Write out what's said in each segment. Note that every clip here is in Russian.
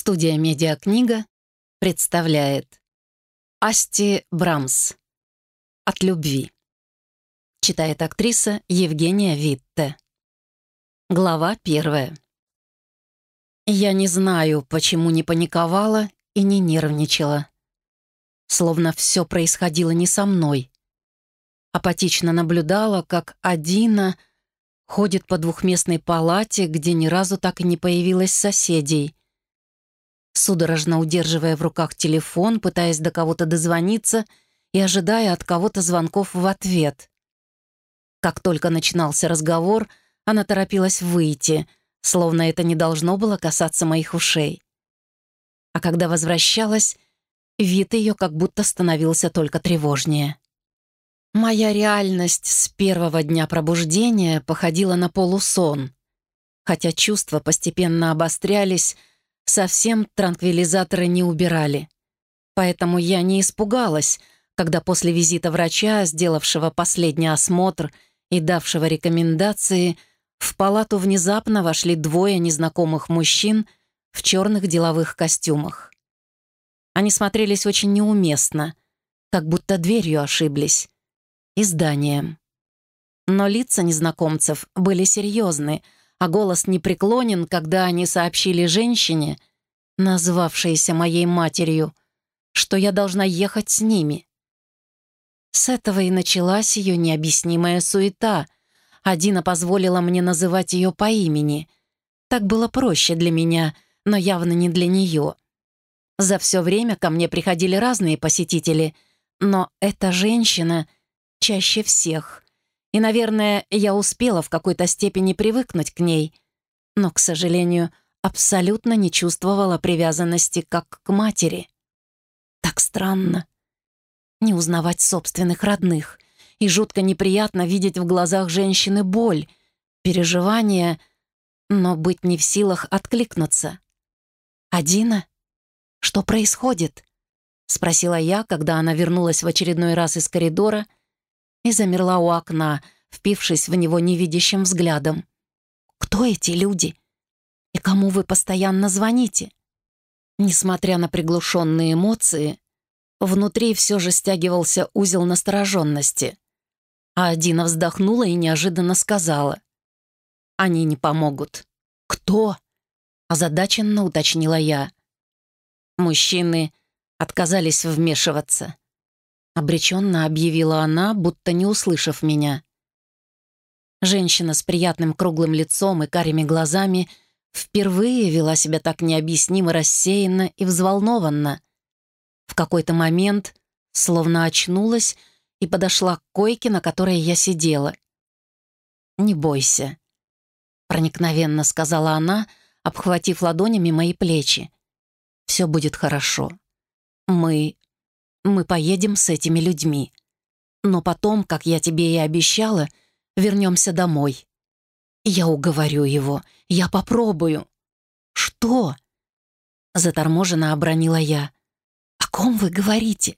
Студия «Медиакнига» представляет Асти Брамс «От любви». Читает актриса Евгения Витте. Глава первая. Я не знаю, почему не паниковала и не нервничала. Словно все происходило не со мной. Апатично наблюдала, как Адина ходит по двухместной палате, где ни разу так и не появилось соседей. Судорожно удерживая в руках телефон, пытаясь до кого-то дозвониться и ожидая от кого-то звонков в ответ. Как только начинался разговор, она торопилась выйти, словно это не должно было касаться моих ушей. А когда возвращалась, вид ее как будто становился только тревожнее. Моя реальность с первого дня пробуждения походила на полусон. Хотя чувства постепенно обострялись, совсем транквилизаторы не убирали. Поэтому я не испугалась, когда после визита врача, сделавшего последний осмотр и давшего рекомендации, в палату внезапно вошли двое незнакомых мужчин в черных деловых костюмах. Они смотрелись очень неуместно, как будто дверью ошиблись, и зданием. Но лица незнакомцев были серьезны, а голос непреклонен, когда они сообщили женщине, назвавшейся моей матерью, что я должна ехать с ними. С этого и началась ее необъяснимая суета. Адина позволила мне называть ее по имени. Так было проще для меня, но явно не для нее. За все время ко мне приходили разные посетители, но эта женщина чаще всех. И, наверное, я успела в какой-то степени привыкнуть к ней, но, к сожалению, абсолютно не чувствовала привязанности как к матери. Так странно не узнавать собственных родных, и жутко неприятно видеть в глазах женщины боль, переживания, но быть не в силах откликнуться. «Адина? Что происходит?» — спросила я, когда она вернулась в очередной раз из коридора и замерла у окна, впившись в него невидящим взглядом. «Кто эти люди? И кому вы постоянно звоните?» Несмотря на приглушенные эмоции, Внутри все же стягивался узел настороженности. А Адина вздохнула и неожиданно сказала. «Они не помогут». «Кто?» — озадаченно уточнила я. Мужчины отказались вмешиваться. Обреченно объявила она, будто не услышав меня. Женщина с приятным круглым лицом и карими глазами впервые вела себя так необъяснимо рассеянно и взволнованно. В какой-то момент словно очнулась и подошла к койке, на которой я сидела. «Не бойся», — проникновенно сказала она, обхватив ладонями мои плечи. «Все будет хорошо. Мы... мы поедем с этими людьми. Но потом, как я тебе и обещала, вернемся домой. Я уговорю его, я попробую». «Что?» — заторможенно обронила я. «О ком вы говорите?»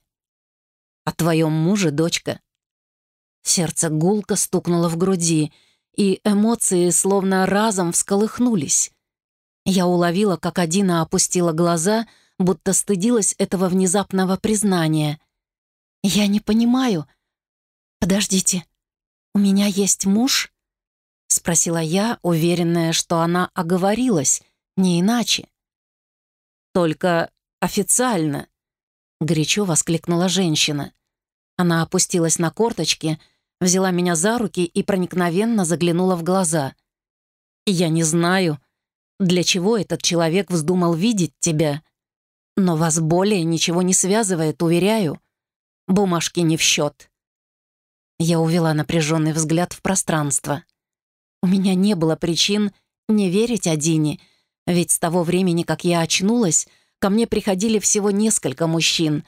«О твоем муже, дочка». Сердце гулко стукнуло в груди, и эмоции словно разом всколыхнулись. Я уловила, как Адина опустила глаза, будто стыдилась этого внезапного признания. «Я не понимаю. Подождите, у меня есть муж?» — спросила я, уверенная, что она оговорилась, не иначе. «Только официально», горячо воскликнула женщина. Она опустилась на корточки, взяла меня за руки и проникновенно заглянула в глаза. «Я не знаю, для чего этот человек вздумал видеть тебя, но вас более ничего не связывает, уверяю. Бумажки не в счет». Я увела напряженный взгляд в пространство. У меня не было причин не верить Адине, ведь с того времени, как я очнулась, ко мне приходили всего несколько мужчин,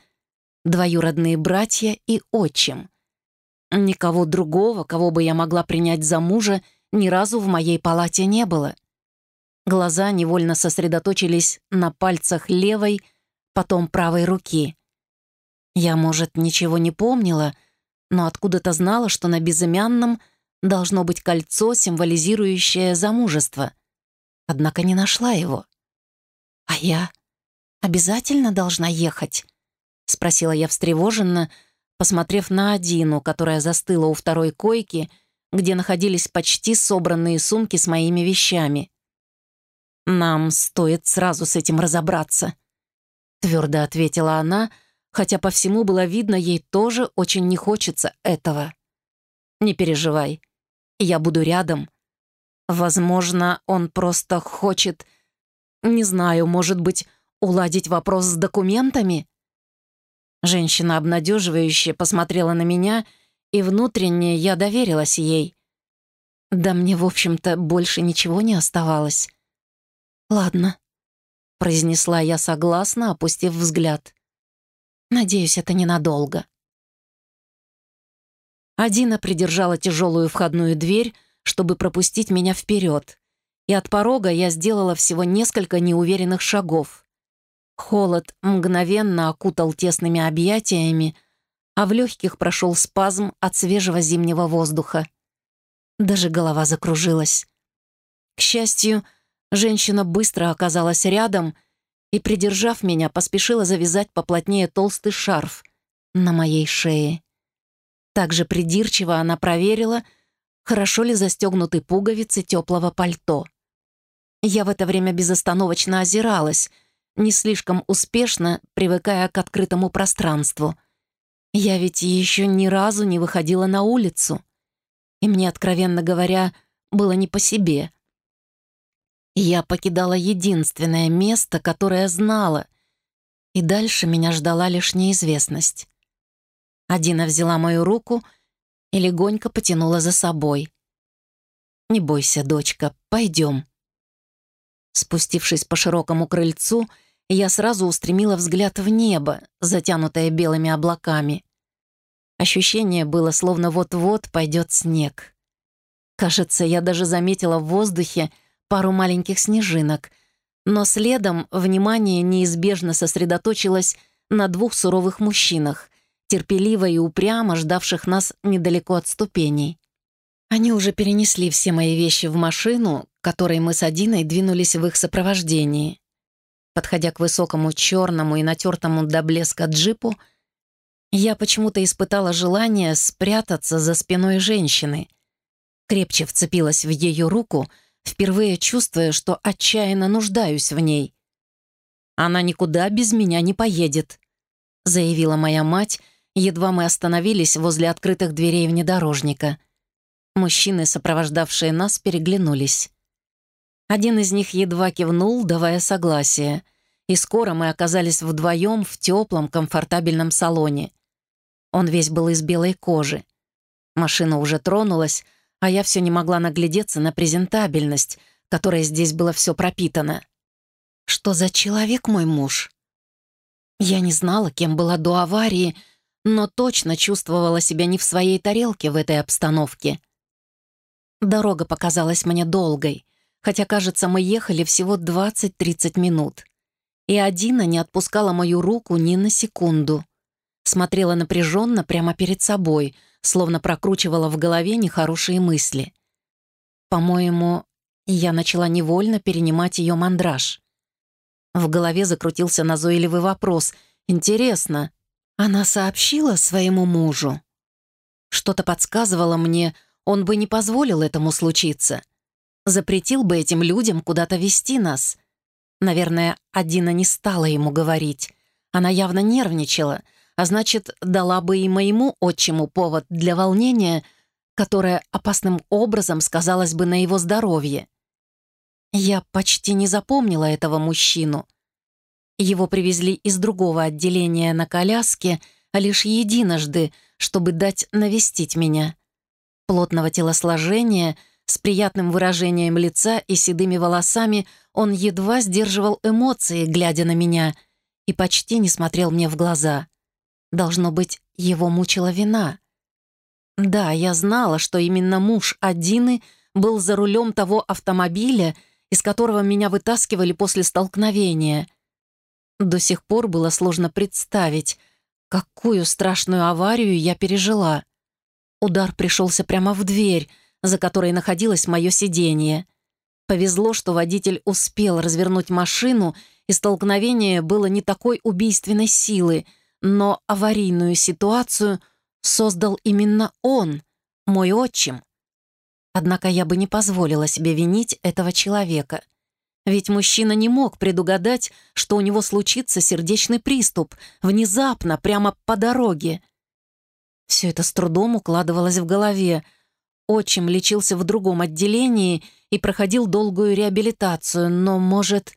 двоюродные братья и отчим. Никого другого, кого бы я могла принять за мужа, ни разу в моей палате не было. Глаза невольно сосредоточились на пальцах левой, потом правой руки. Я, может, ничего не помнила, но откуда-то знала, что на безымянном должно быть кольцо, символизирующее замужество. Однако не нашла его. А я обязательно должна ехать?» — спросила я встревоженно, посмотрев на Адину, которая застыла у второй койки, где находились почти собранные сумки с моими вещами. «Нам стоит сразу с этим разобраться», — твердо ответила она, хотя по всему было видно, ей тоже очень не хочется этого. «Не переживай, я буду рядом. Возможно, он просто хочет, не знаю, может быть, уладить вопрос с документами?» Женщина обнадеживающе посмотрела на меня, и внутренне я доверилась ей. Да мне, в общем-то, больше ничего не оставалось. «Ладно», — произнесла я согласно, опустив взгляд. «Надеюсь, это ненадолго». Адина придержала тяжелую входную дверь, чтобы пропустить меня вперед, и от порога я сделала всего несколько неуверенных шагов. Холод мгновенно окутал тесными объятиями, а в легких прошел спазм от свежего зимнего воздуха. Даже голова закружилась. К счастью, женщина быстро оказалась рядом и, придержав меня, поспешила завязать поплотнее толстый шарф на моей шее. Также придирчиво она проверила, хорошо ли застегнуты пуговицы теплого пальто. Я в это время безостановочно озиралась — не слишком успешно привыкая к открытому пространству. Я ведь еще ни разу не выходила на улицу, и мне, откровенно говоря, было не по себе. Я покидала единственное место, которое знала, и дальше меня ждала лишь неизвестность. Адина взяла мою руку и легонько потянула за собой. «Не бойся, дочка, пойдем». Спустившись по широкому крыльцу, я сразу устремила взгляд в небо, затянутое белыми облаками. Ощущение было, словно вот-вот пойдет снег. Кажется, я даже заметила в воздухе пару маленьких снежинок, но следом внимание неизбежно сосредоточилось на двух суровых мужчинах, терпеливо и упрямо ждавших нас недалеко от ступеней. Они уже перенесли все мои вещи в машину, которой мы с Адиной двинулись в их сопровождении. Подходя к высокому черному и натертому до блеска джипу, я почему-то испытала желание спрятаться за спиной женщины. Крепче вцепилась в ее руку, впервые чувствуя, что отчаянно нуждаюсь в ней. «Она никуда без меня не поедет», — заявила моя мать, едва мы остановились возле открытых дверей внедорожника. Мужчины, сопровождавшие нас, переглянулись. Один из них едва кивнул, давая согласие, и скоро мы оказались вдвоем в теплом, комфортабельном салоне. Он весь был из белой кожи. Машина уже тронулась, а я все не могла наглядеться на презентабельность, которой здесь было все пропитано. Что за человек мой муж? Я не знала, кем была до аварии, но точно чувствовала себя не в своей тарелке в этой обстановке. Дорога показалась мне долгой — хотя, кажется, мы ехали всего 20-30 минут. И Адина не отпускала мою руку ни на секунду. Смотрела напряженно прямо перед собой, словно прокручивала в голове нехорошие мысли. По-моему, я начала невольно перенимать ее мандраж. В голове закрутился назойливый вопрос. «Интересно, она сообщила своему мужу?» Что-то подсказывало мне, он бы не позволил этому случиться — запретил бы этим людям куда-то вести нас. Наверное, Адина не стала ему говорить. Она явно нервничала, а значит, дала бы и моему отчиму повод для волнения, которое опасным образом сказалось бы на его здоровье. Я почти не запомнила этого мужчину. Его привезли из другого отделения на коляске, а лишь единожды, чтобы дать навестить меня. Плотного телосложения — с приятным выражением лица и седыми волосами он едва сдерживал эмоции, глядя на меня, и почти не смотрел мне в глаза. Должно быть, его мучила вина. Да, я знала, что именно муж Адины был за рулем того автомобиля, из которого меня вытаскивали после столкновения. До сих пор было сложно представить, какую страшную аварию я пережила. Удар пришелся прямо в дверь — за которой находилось мое сиденье. Повезло, что водитель успел развернуть машину и столкновение было не такой убийственной силы, но аварийную ситуацию создал именно он, мой отчим. Однако я бы не позволила себе винить этого человека. Ведь мужчина не мог предугадать, что у него случится сердечный приступ, внезапно, прямо по дороге. Все это с трудом укладывалось в голове. Отчим лечился в другом отделении и проходил долгую реабилитацию, но, может,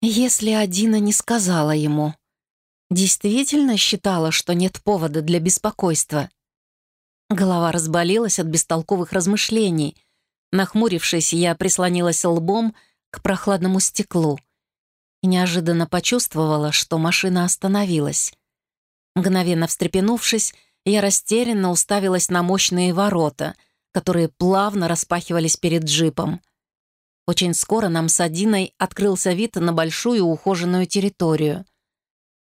если Адина не сказала ему, действительно считала, что нет повода для беспокойства. Голова разболелась от бестолковых размышлений. Нахмурившись, я прислонилась лбом к прохладному стеклу и неожиданно почувствовала, что машина остановилась. Мгновенно встрепенувшись, я растерянно уставилась на мощные ворота, которые плавно распахивались перед джипом. Очень скоро нам с Адиной открылся вид на большую ухоженную территорию.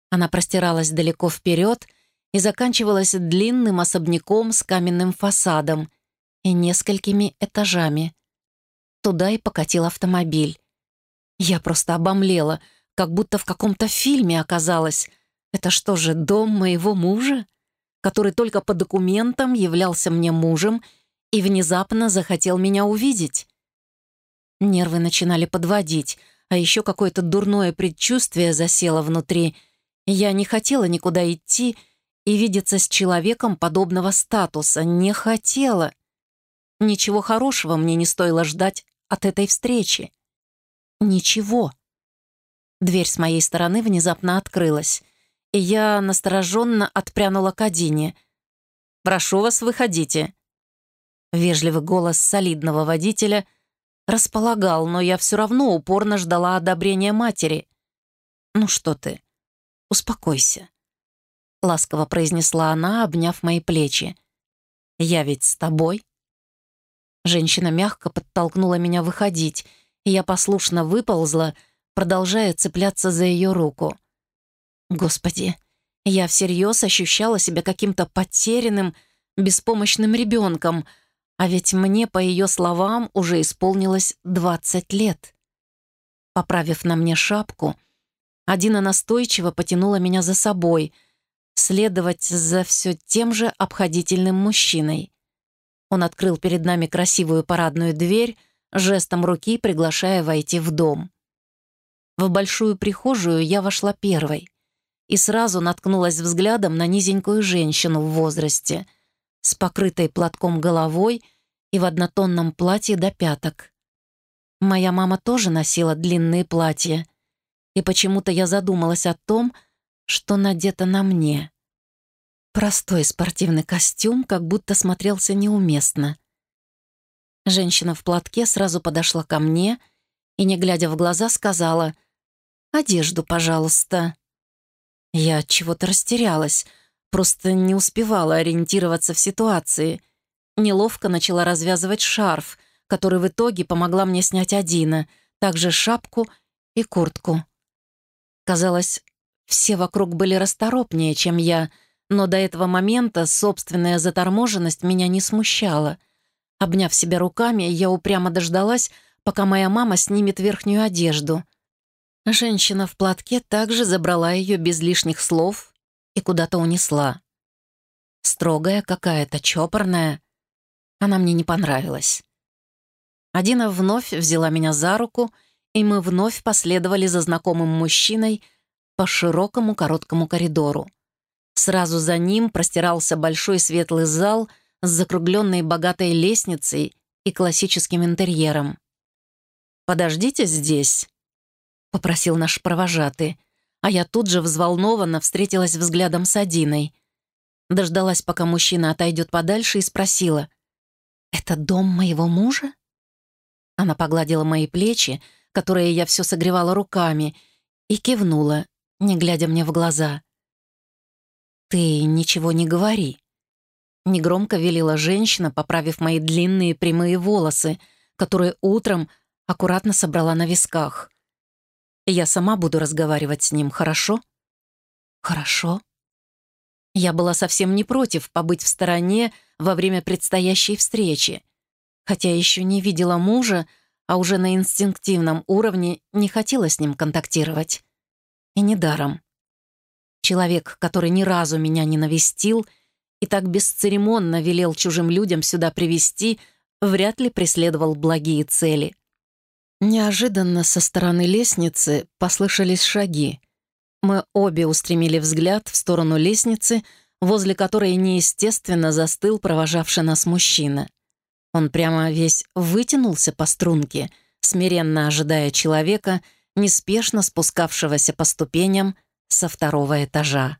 Она простиралась далеко вперед и заканчивалась длинным особняком с каменным фасадом и несколькими этажами. Туда и покатил автомобиль. Я просто обомлела, как будто в каком-то фильме оказалась. Это что же, дом моего мужа? Который только по документам являлся мне мужем и внезапно захотел меня увидеть. Нервы начинали подводить, а еще какое-то дурное предчувствие засело внутри. Я не хотела никуда идти и видеться с человеком подобного статуса. Не хотела. Ничего хорошего мне не стоило ждать от этой встречи. Ничего. Дверь с моей стороны внезапно открылась, и я настороженно отпрянула к Адине. «Прошу вас, выходите». Вежливый голос солидного водителя — располагал, но я все равно упорно ждала одобрения матери. «Ну что ты? Успокойся», — ласково произнесла она, обняв мои плечи. «Я ведь с тобой». Женщина мягко подтолкнула меня выходить, и я послушно выползла, продолжая цепляться за ее руку. Господи, я всерьез ощущала себя каким-то потерянным, беспомощным ребенком — а ведь мне, по ее словам, уже исполнилось 20 лет. Поправив на мне шапку, Адина настойчиво потянула меня за собой, следовать за все тем же обходительным мужчиной. Он открыл перед нами красивую парадную дверь, жестом руки приглашая войти в дом. В большую прихожую я вошла первой и сразу наткнулась взглядом на низенькую женщину в возрасте — с покрытой платком головой и в однотонном платье до пяток. Моя мама тоже носила длинные платья, и почему-то я задумалась о том, что надето на мне. Простой спортивный костюм как будто смотрелся неуместно. Женщина в платке сразу подошла ко мне и, не глядя в глаза, сказала «Одежду, пожалуйста». Я чего-то растерялась — Просто не успевала ориентироваться в ситуации. Неловко начала развязывать шарф, который в итоге помогла мне снять Адина, также шапку и куртку. Казалось, все вокруг были расторопнее, чем я, но до этого момента собственная заторможенность меня не смущала. Обняв себя руками, я упрямо дождалась, пока моя мама снимет верхнюю одежду. Женщина в платке также забрала ее без лишних слов и куда-то унесла. Строгая какая-то, чопорная. Она мне не понравилась. Адина вновь взяла меня за руку, и мы вновь последовали за знакомым мужчиной по широкому короткому коридору. Сразу за ним простирался большой светлый зал с закругленной богатой лестницей и классическим интерьером. «Подождите здесь», — попросил наш провожатый, а я тут же взволнованно встретилась взглядом с Адиной. Дождалась, пока мужчина отойдет подальше, и спросила, «Это дом моего мужа?» Она погладила мои плечи, которые я все согревала руками, и кивнула, не глядя мне в глаза. «Ты ничего не говори», — негромко велела женщина, поправив мои длинные прямые волосы, которые утром аккуратно собрала на висках. Я сама буду разговаривать с ним, хорошо? Хорошо. Я была совсем не против побыть в стороне во время предстоящей встречи, хотя еще не видела мужа, а уже на инстинктивном уровне не хотела с ним контактировать. И недаром. Человек, который ни разу меня не навестил и так бесцеремонно велел чужим людям сюда привести, вряд ли преследовал благие цели. Неожиданно со стороны лестницы послышались шаги. Мы обе устремили взгляд в сторону лестницы, возле которой неестественно застыл провожавший нас мужчина. Он прямо весь вытянулся по струнке, смиренно ожидая человека, неспешно спускавшегося по ступеням со второго этажа.